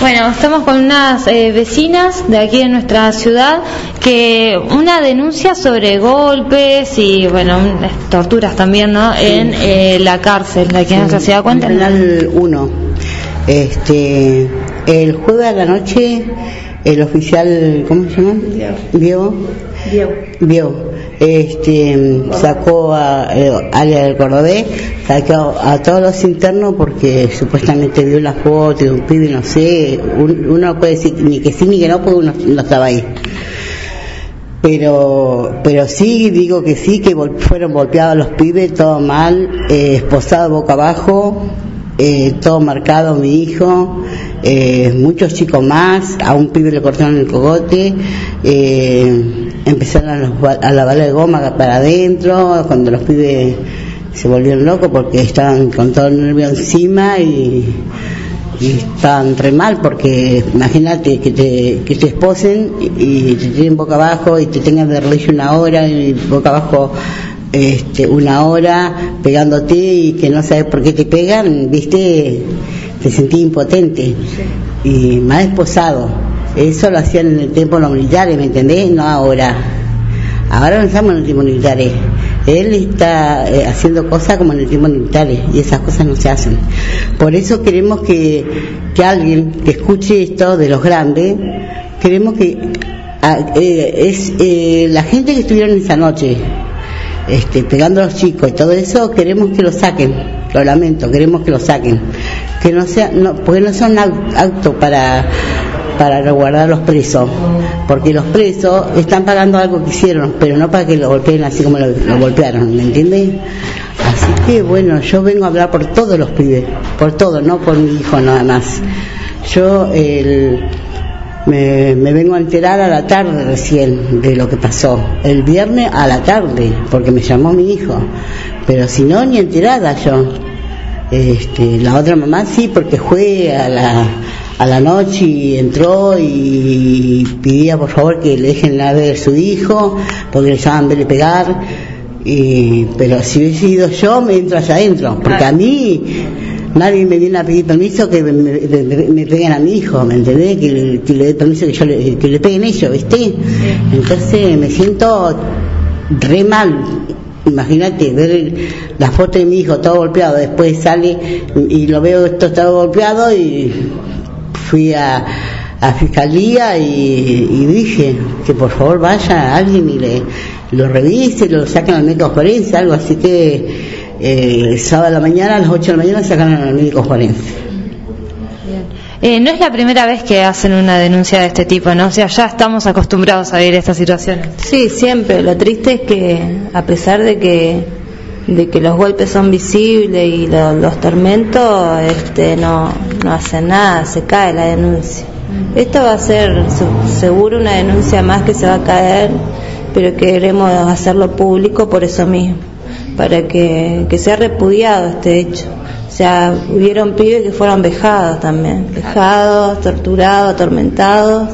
Bueno, estamos con unas eh, vecinas de aquí de nuestra ciudad que una denuncia sobre golpes y, bueno, torturas también, ¿no? En eh, la cárcel, de aquí en nuestra ciudad. Cuéntanos. Penal 1. Este, el jueves a la noche, el oficial, ¿cómo se llama? Vio. Vio. Vio este, sacó a, eh, área del Cordobés, sacó a todos los internos porque supuestamente vio la foto de un pibe, no sé, uno no puede decir ni que sí ni que no, porque uno no estaba ahí. Pero, pero sí, digo que sí, que fueron golpeados los pibes, todo mal, eh, esposado boca abajo, eh, todo marcado mi hijo, eh, muchos chicos más, a un pibe le cortaron el cogote, eh, empezaron a, la bala de goma para adentro, cuando los pibes se volvieron locos porque estaban con todo el nervio encima y, estaban re mal porque imagínate que te, que te esposen y, te tienen boca abajo y te tengan de reír una hora y boca abajo este, una hora pegándote y que no sabes por qué te pegan, viste, te sentí impotente. Y más esposado eso lo hacían en el tiempo los militares, ¿me entendés? No ahora. Ahora no estamos en el tiempo militares. Él está eh, haciendo cosas como en el tiempo militares y esas cosas no se hacen. Por eso queremos que, que alguien que escuche esto de los grandes, queremos que ah, eh, es eh, la gente que estuvieron esa noche este, pegando a los chicos y todo eso, queremos que lo saquen, lo lamento, queremos que lo saquen, que no sea, no, porque no son actos para para resguardar los presos, porque los presos están pagando algo que hicieron, pero no para que lo golpeen así como lo, golpearon, ¿me entiendes? Así que bueno, yo vengo a hablar por todos los pibes, por todos, no por mi hijo nada más. Yo me, me, vengo a enterar a la tarde recién de lo que pasó, el viernes a la tarde, porque me llamó mi hijo, pero si no, ni enterada yo. Este, la otra mamá sí, porque fue a la, a la noche y entró y pedía por favor que le dejen la ver a su hijo, porque le estaban verle pegar. Y, pero si hubiese ido yo, me entro allá adentro, porque a mí nadie me viene a pedir permiso que me, peguen a mi hijo, ¿me entendés? Que, le dé permiso que, yo le, que le peguen ellos, ¿viste? Entonces me siento re mal. Imagínate ver la foto de mi hijo todo golpeado, después sale y lo veo esto todo golpeado y fui a, a fiscalía y, dije que por favor vaya alguien y le lo revise, lo saquen al médico forense, algo así que eh, sábado a la mañana, a las 8 de la mañana sacaron al médico forense. Eh, no es la primera vez que hacen una denuncia de este tipo, ¿no? O sea, ya estamos acostumbrados a ver estas situaciones. Sí, siempre. Lo triste es que, a pesar de que de que los golpes son visibles y los tormentos, este, no, no hacen nada, se cae la denuncia. Esto va a ser seguro una denuncia más que se va a caer, pero queremos hacerlo público por eso mismo, para que, que sea repudiado este hecho. O sea, hubieron pibes que fueron vejados también, vejados, torturados, atormentados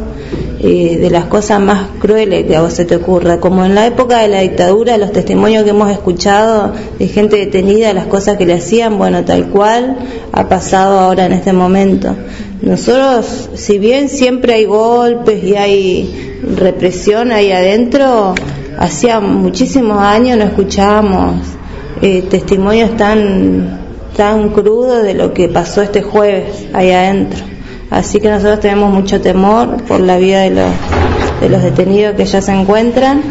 de las cosas más crueles que a vos se te ocurra, como en la época de la dictadura, los testimonios que hemos escuchado de gente detenida, las cosas que le hacían, bueno, tal cual ha pasado ahora en este momento. Nosotros, si bien siempre hay golpes y hay represión ahí adentro, hacía muchísimos años no escuchábamos eh, testimonios tan, tan crudos de lo que pasó este jueves ahí adentro. Así que nosotros tenemos mucho temor por la vida de los, de los detenidos que ya se encuentran.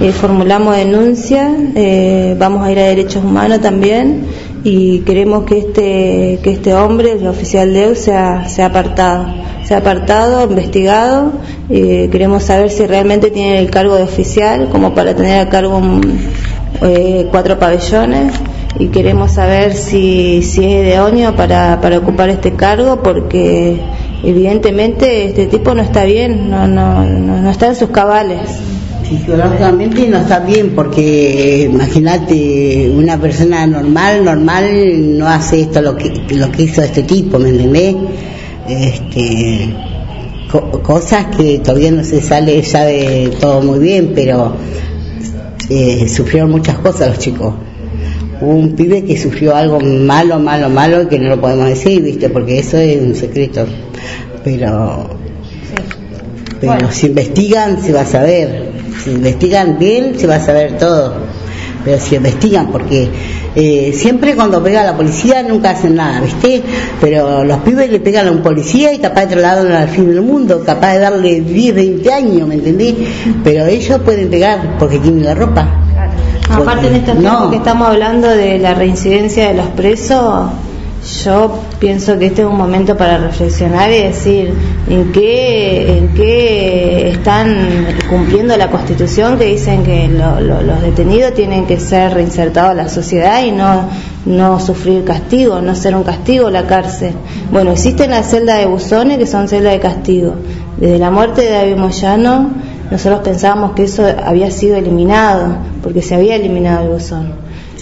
Eh, formulamos denuncia, eh, vamos a ir a derechos humanos también y queremos que este, que este hombre, el oficial de EU, sea, sea apartado. Sea apartado, investigado. Eh, queremos saber si realmente tiene el cargo de oficial, como para tener a cargo eh, cuatro pabellones y queremos saber si, si es idóneo para, para ocupar este cargo porque evidentemente este tipo no está bien, no, no, no, está en sus cabales. Psicológicamente no está bien porque imagínate una persona normal, normal no hace esto lo que, lo que hizo este tipo, ¿me entendés? Este, cosas que todavía no se sale, sabe todo muy bien, pero eh, sufrieron muchas cosas los chicos un pibe que sufrió algo malo, malo, malo, que no lo podemos decir, ¿viste? Porque eso es un secreto. Pero pero si investigan se va a saber si investigan bien se va a saber todo pero si investigan porque eh, siempre cuando pega la policía nunca hacen nada, ¿viste? Pero los pibes le pegan a un policía y capaz de trasladarlo al fin del mundo, capaz de darle 10, 20 años, ¿me entendés? Pero ellos pueden pegar porque tienen la ropa. Aparte en estos tiempos que estamos hablando de la reincidencia de los presos, yo pienso que este es un momento para reflexionar y decir en qué, en qué están cumpliendo la Constitución que dicen que los detenidos tienen que ser reinsertados a la sociedad y no, no sufrir castigo, no ser un castigo la cárcel. Bueno, existen las celdas de buzones que son celdas de castigo. Desde la muerte de David Moyano, nosotros pensábamos que eso había sido eliminado, porque se había eliminado el buzón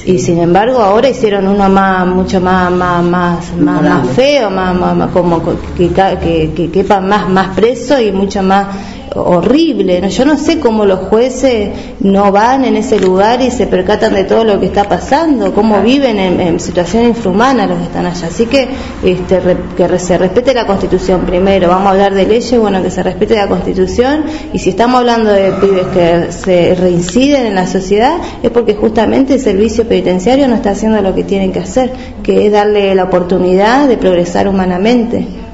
y sin embargo ahora hicieron uno más mucho más más más más, feo más, más, como que, que, que, quepa más más preso y mucho más horrible. Yo no sé cómo los jueces no van en ese lugar y se percatan de todo lo que está pasando, cómo viven en, en situación infrahumana los que están allá. Así que este, que se respete la Constitución primero. Vamos a hablar de leyes, bueno, que se respete la Constitución. Y si estamos hablando de pibes que se reinciden en la sociedad, es porque justamente el servicio penitenciario no está haciendo lo que tienen que hacer, que es darle la oportunidad de progresar humanamente.